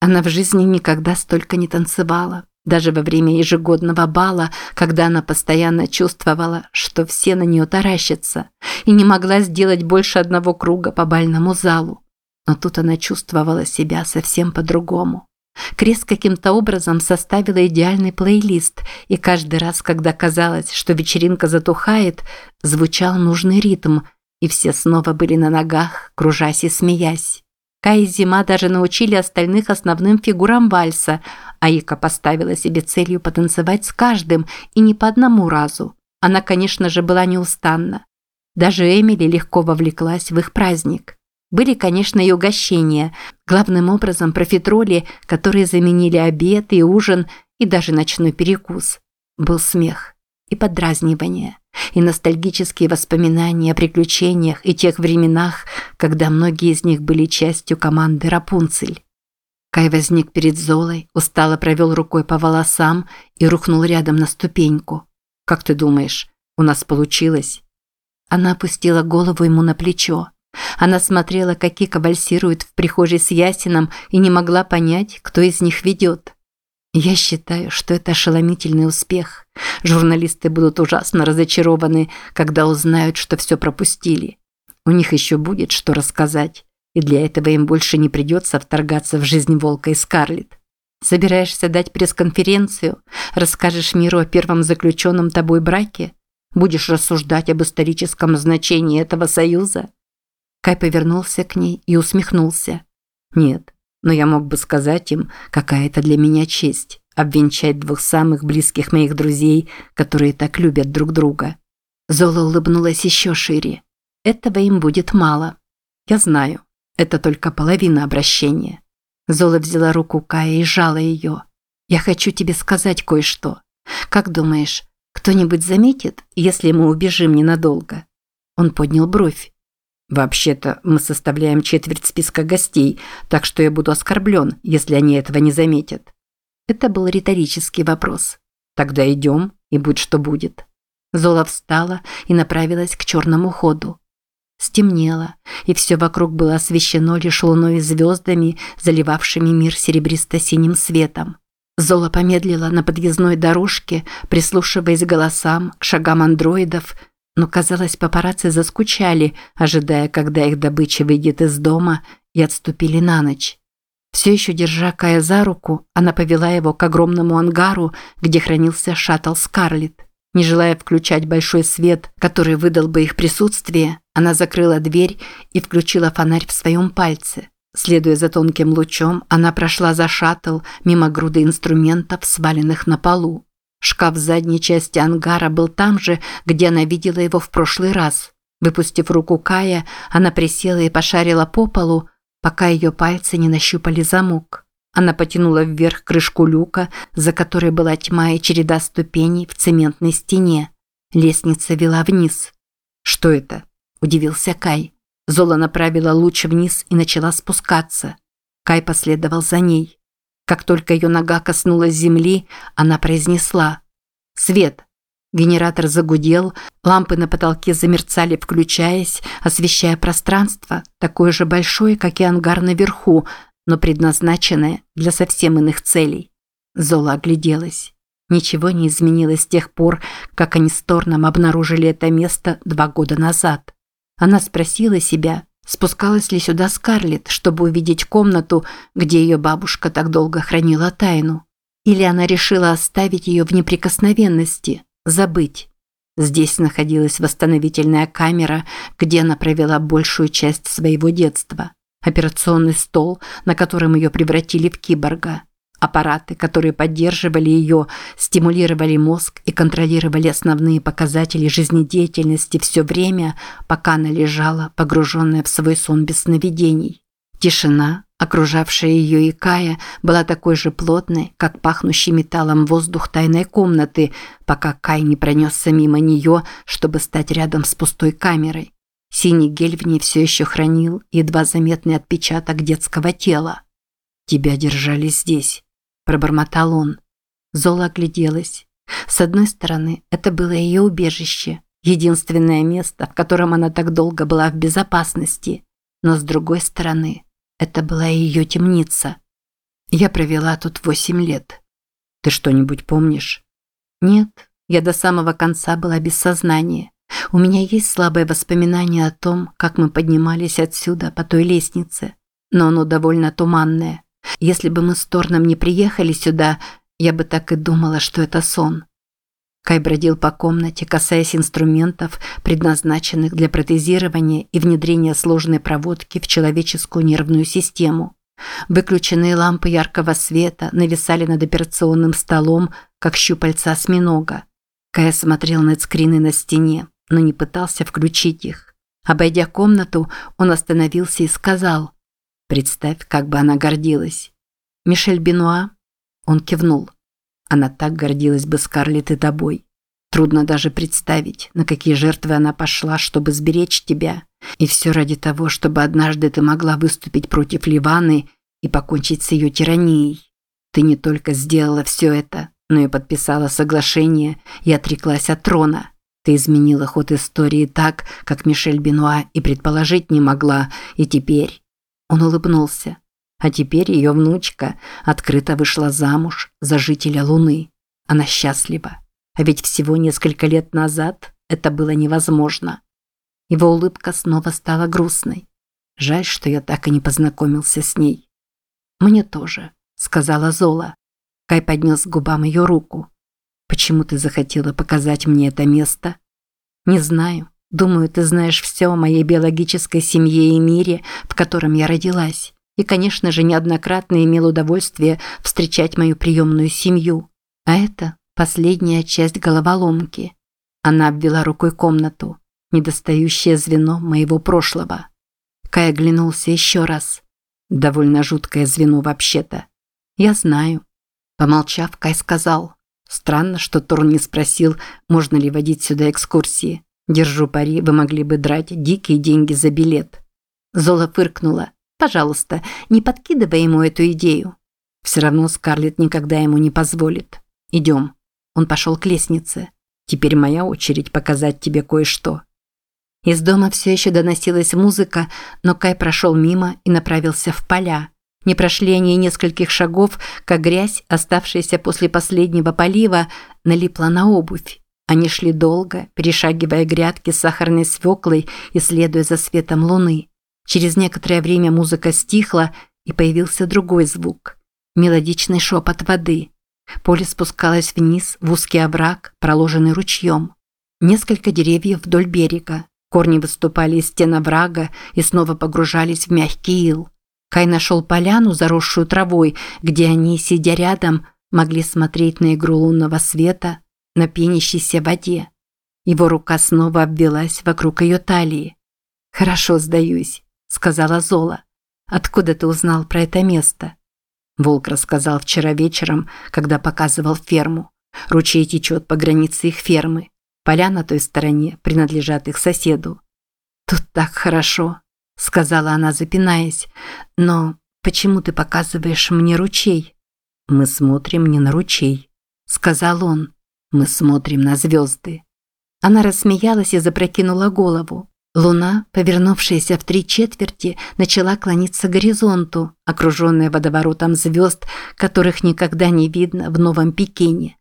Она в жизни никогда столько не танцевала. Даже во время ежегодного бала, когда она постоянно чувствовала, что все на нее таращатся, и не могла сделать больше одного круга по бальному залу. Но тут она чувствовала себя совсем по-другому. Крес каким-то образом составила идеальный плейлист, и каждый раз, когда казалось, что вечеринка затухает, звучал нужный ритм, и все снова были на ногах, кружась и смеясь. Кай и Зима даже научили остальных основным фигурам вальса, а Ика поставила себе целью потанцевать с каждым и не по одному разу. Она, конечно же, была неустанна. Даже Эмили легко вовлеклась в их праздник. Были, конечно, и угощения, главным образом профитроли, которые заменили обед и ужин, и даже ночной перекус. Был смех и подразнивание, и ностальгические воспоминания о приключениях и тех временах, когда многие из них были частью команды «Рапунцель». Кай возник перед Золой, устало провел рукой по волосам и рухнул рядом на ступеньку. «Как ты думаешь, у нас получилось?» Она опустила голову ему на плечо. Она смотрела, как Кика вальсирует в прихожей с Ясином и не могла понять, кто из них ведет. Я считаю, что это ошеломительный успех. Журналисты будут ужасно разочарованы, когда узнают, что все пропустили. У них еще будет что рассказать, и для этого им больше не придется вторгаться в жизнь Волка и Скарлетт. Собираешься дать пресс-конференцию? Расскажешь миру о первом заключенном тобой браке? Будешь рассуждать об историческом значении этого союза? Кай повернулся к ней и усмехнулся. «Нет, но я мог бы сказать им, какая это для меня честь – обвенчать двух самых близких моих друзей, которые так любят друг друга». Зола улыбнулась еще шире. «Этого им будет мало. Я знаю, это только половина обращения». Зола взяла руку Кая и сжала ее. «Я хочу тебе сказать кое-что. Как думаешь, кто-нибудь заметит, если мы убежим ненадолго?» Он поднял бровь. Вообще-то мы составляем четверть списка гостей, так что я буду оскорблен, если они этого не заметят. Это был риторический вопрос. Тогда идем, и будь что будет. Зола встала и направилась к черному ходу. Стемнело, и все вокруг было освещено лишь луной и звездами, заливавшими мир серебристо-синим светом. Зола помедлила на подъездной дорожке, прислушиваясь к голосам, к шагам андроидов – но, казалось, папарацци заскучали, ожидая, когда их добыча выйдет из дома, и отступили на ночь. Все еще держа Кая за руку, она повела его к огромному ангару, где хранился шаттл Скарлетт. Не желая включать большой свет, который выдал бы их присутствие, она закрыла дверь и включила фонарь в своем пальце. Следуя за тонким лучом, она прошла за шаттл мимо груды инструментов, сваленных на полу. Шкаф задней части ангара был там же, где она видела его в прошлый раз. Выпустив руку Кая, она присела и пошарила по полу, пока ее пальцы не нащупали замок. Она потянула вверх крышку люка, за которой была тьма и череда ступеней в цементной стене. Лестница вела вниз. «Что это?» – удивился Кай. Зола направила луч вниз и начала спускаться. Кай последовал за ней. Как только ее нога коснулась земли, она произнесла «Свет». Генератор загудел, лампы на потолке замерцали, включаясь, освещая пространство, такое же большое, как и ангар наверху, но предназначенное для совсем иных целей. Зола огляделась. Ничего не изменилось с тех пор, как они с Торном обнаружили это место два года назад. Она спросила себя, Спускалась ли сюда Скарлетт, чтобы увидеть комнату, где ее бабушка так долго хранила тайну? Или она решила оставить ее в неприкосновенности, забыть? Здесь находилась восстановительная камера, где она провела большую часть своего детства. Операционный стол, на котором ее превратили в киборга. Аппараты, которые поддерживали ее, стимулировали мозг и контролировали основные показатели жизнедеятельности все время, пока она лежала, погруженная в свой сон без сновидений. Тишина, окружавшая ее и Кая, была такой же плотной, как пахнущий металлом воздух тайной комнаты, пока Кай не пронесся мимо нее, чтобы стать рядом с пустой камерой. Синий гель в ней все еще хранил едва заметный отпечаток детского тела. «Тебя держали здесь», пробормотал он. Зола огляделась. С одной стороны, это было ее убежище, единственное место, в котором она так долго была в безопасности. Но с другой стороны, это была ее темница. Я провела тут восемь лет. Ты что-нибудь помнишь? Нет, я до самого конца была без сознания. У меня есть слабое воспоминание о том, как мы поднимались отсюда по той лестнице, но оно довольно туманное. Если бы мы с Торном не приехали сюда, я бы так и думала, что это сон. Кай бродил по комнате, касаясь инструментов, предназначенных для протезирования и внедрения сложной проводки в человеческую нервную систему. Выключенные лампы яркого света нависали над операционным столом, как щупальца осьминога. Кая смотрел на скрины на стене, но не пытался включить их. Обойдя комнату, он остановился и сказал, «Представь, как бы она гордилась». «Мишель Бенуа?» Он кивнул. «Она так гордилась бы Скарлетт и тобой. Трудно даже представить, на какие жертвы она пошла, чтобы сберечь тебя. И все ради того, чтобы однажды ты могла выступить против Ливаны и покончить с ее тиранией. Ты не только сделала все это, но и подписала соглашение и отреклась от трона. Ты изменила ход истории так, как Мишель Бенуа и предположить не могла, и теперь...» Он улыбнулся. А теперь ее внучка открыто вышла замуж за жителя Луны. Она счастлива. А ведь всего несколько лет назад это было невозможно. Его улыбка снова стала грустной. Жаль, что я так и не познакомился с ней. «Мне тоже», – сказала Зола. Кай поднес к губам ее руку. «Почему ты захотела показать мне это место?» «Не знаю. Думаю, ты знаешь все о моей биологической семье и мире, в котором я родилась. И, конечно же, неоднократно имел удовольствие встречать мою приемную семью. А это последняя часть головоломки». Она обвела рукой комнату. Недостающее звено моего прошлого. Кай оглянулся еще раз. Довольно жуткое звено вообще-то. Я знаю. Помолчав, Кай сказал. Странно, что Торн не спросил, можно ли водить сюда экскурсии. Держу пари, вы могли бы драть дикие деньги за билет. Зола фыркнула. Пожалуйста, не подкидывай ему эту идею. Все равно Скарлетт никогда ему не позволит. Идем. Он пошел к лестнице. Теперь моя очередь показать тебе кое-что. Из дома все еще доносилась музыка, но Кай прошел мимо и направился в поля. Не прошли они нескольких шагов, как грязь, оставшаяся после последнего полива, налипла на обувь. Они шли долго, перешагивая грядки с сахарной свеклой и следуя за светом луны. Через некоторое время музыка стихла, и появился другой звук – мелодичный шепот воды. Поле спускалось вниз в узкий овраг, проложенный ручьем. Несколько деревьев вдоль берега. Корни выступали из стен оврага и снова погружались в мягкий ил. Кай нашел поляну, заросшую травой, где они, сидя рядом, могли смотреть на игру лунного света на пенящейся воде. Его рука снова обвелась вокруг ее талии. «Хорошо, сдаюсь», – сказала Зола. «Откуда ты узнал про это место?» Волк рассказал вчера вечером, когда показывал ферму. Ручей течет по границе их фермы. Поля на той стороне принадлежат их соседу. «Тут так хорошо», сказала она, запинаясь. Но почему ты показываешь мне ручей? Мы смотрим не на ручей, сказал он. Мы смотрим на звезды. Она рассмеялась и запрокинула голову. Луна, повернувшаяся в три четверти, начала клониться к горизонту, окруженная водоворотом звезд, которых никогда не видно в Новом Пекине.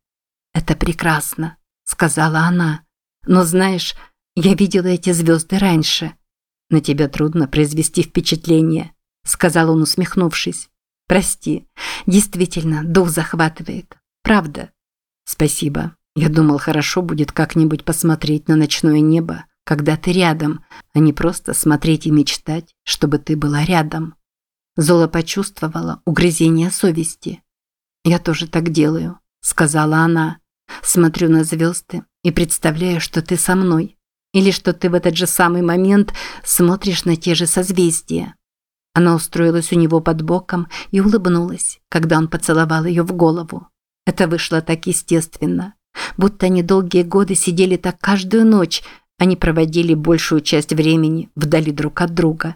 «Это прекрасно», – сказала она. «Но знаешь, я видела эти звезды раньше. «На тебя трудно произвести впечатление», – сказал он, усмехнувшись. «Прости, действительно, дух захватывает. Правда». «Спасибо. Я думал, хорошо будет как-нибудь посмотреть на ночное небо, когда ты рядом, а не просто смотреть и мечтать, чтобы ты была рядом». Зола почувствовала угрызение совести. «Я тоже так делаю», – сказала она. «Смотрю на звезды и представляю, что ты со мной, или что ты в этот же самый момент смотришь на те же созвездия. Она устроилась у него под боком и улыбнулась, когда он поцеловал ее в голову. Это вышло так естественно. Будто они долгие годы сидели так каждую ночь, они проводили большую часть времени вдали друг от друга.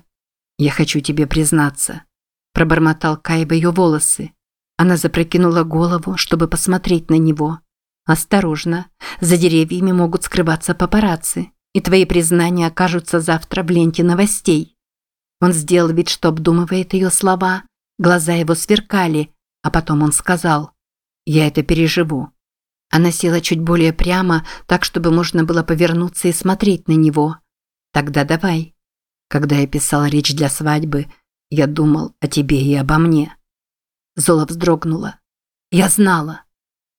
«Я хочу тебе признаться», – пробормотал Кай в ее волосы. Она запрокинула голову, чтобы посмотреть на него. «Осторожно, за деревьями могут скрываться папарацци и твои признания окажутся завтра в ленте новостей». Он сделал вид, что обдумывает ее слова. Глаза его сверкали, А потом он сказал, «Я это переживу». Она села чуть более прямо, так, чтобы можно было повернуться и смотреть на него. «Тогда давай». Когда я писал речь для свадьбы, я думал о тебе и обо мне. Зола вздрогнула. Я знала.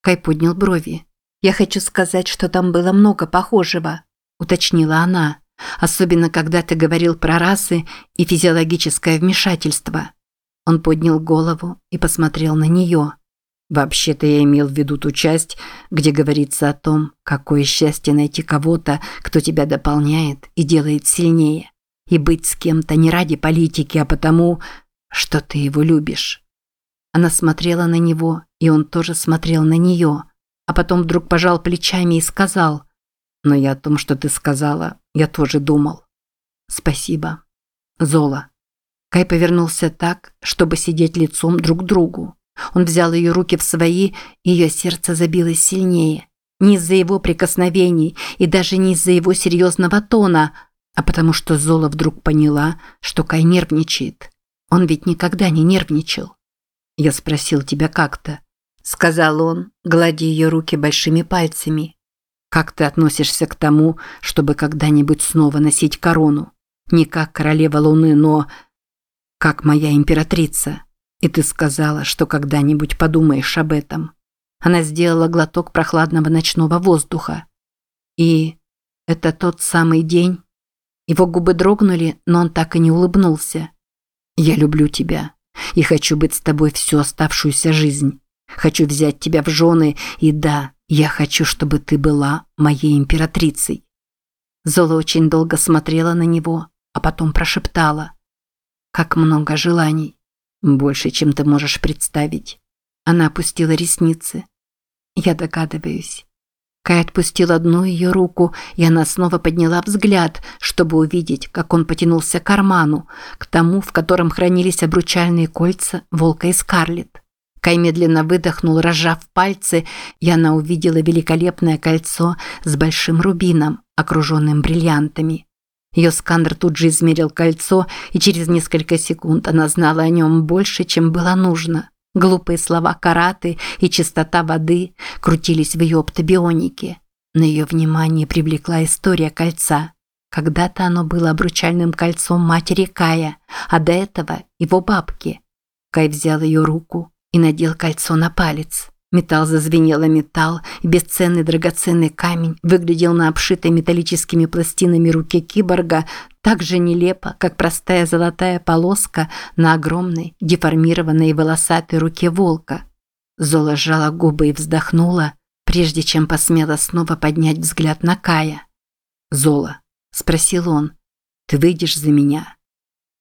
Кай поднял брови. Я хочу сказать, что там было много похожего, уточнила она. Особенно, когда ты говорил про расы и физиологическое вмешательство. Он поднял голову и посмотрел на нее. Вообще-то я имел в виду ту часть, где говорится о том, какое счастье найти кого-то, кто тебя дополняет и делает сильнее. И быть с кем-то не ради политики, а потому, что ты его любишь. Она смотрела на него, и он тоже смотрел на нее, а потом вдруг пожал плечами и сказал, «Но я о том, что ты сказала, я тоже думал. Спасибо. Зола». Кай повернулся так, чтобы сидеть лицом друг к другу. Он взял ее руки в свои, ее сердце забилось сильнее. Не из-за его прикосновений и даже не из-за его серьезного тона, а потому что Зола вдруг поняла, что Кай нервничает. Он ведь никогда не нервничал. «Я спросил тебя как-то», – сказал он, гладя ее руки большими пальцами. «Как ты относишься к тому, чтобы когда-нибудь снова носить корону? Не как королева Луны, но как моя императрица. И ты сказала, что когда-нибудь подумаешь об этом». Она сделала глоток прохладного ночного воздуха. «И это тот самый день?» Его губы дрогнули, но он так и не улыбнулся. «Я люблю тебя и хочу быть с тобой всю оставшуюся жизнь. Хочу взять тебя в жены, и да, я хочу, чтобы ты была моей императрицей». Зола очень долго смотрела на него, а потом прошептала. «Как много желаний. Больше, чем ты можешь представить». Она опустила ресницы. «Я догадываюсь. Кай отпустил одну ее руку, и она снова подняла взгляд, чтобы увидеть, как он потянулся к карману, к тому, в котором хранились обручальные кольца волка и Скарлетт. Кай медленно выдохнул, разжав пальцы, и она увидела великолепное кольцо с большим рубином, окруженным бриллиантами. Ее сканер тут же измерил кольцо, и через несколько секунд она знала о нем больше, чем было нужно. Глупые слова караты и чистота воды крутились в ее оптобионике. На ее внимание привлекла история кольца. Когда-то оно было обручальным кольцом матери Кая, а до этого его бабки. Кай взял ее руку и надел кольцо на палец. Металл зазвенел о металл, бесценный драгоценный камень выглядел на обшитой металлическими пластинами руке киборга так же нелепо, как простая золотая полоска на огромной, деформированной и волосатой руке волка. Зола сжала губы и вздохнула, прежде чем посмела снова поднять взгляд на Кая. «Зола», – спросил он, – «ты выйдешь за меня?»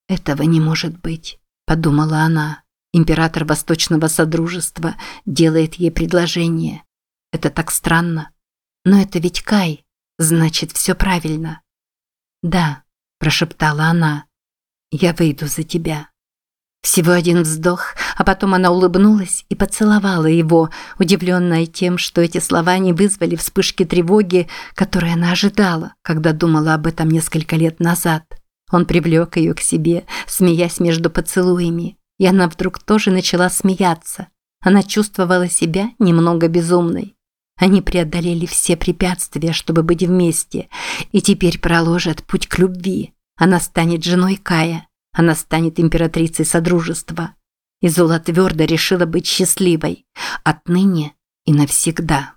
«Этого не может быть», – подумала она. Император Восточного Содружества делает ей предложение. Это так странно. Но это ведь Кай, значит, все правильно. «Да», – прошептала она, – «я выйду за тебя». Всего один вздох, а потом она улыбнулась и поцеловала его, удивленная тем, что эти слова не вызвали вспышки тревоги, которые она ожидала, когда думала об этом несколько лет назад. Он привлек ее к себе, смеясь между поцелуями. И она вдруг тоже начала смеяться. Она чувствовала себя немного безумной. Они преодолели все препятствия, чтобы быть вместе, и теперь проложат путь к любви. Она станет женой Кая. Она станет императрицей Содружества. И Зола твердо решила быть счастливой. Отныне и навсегда.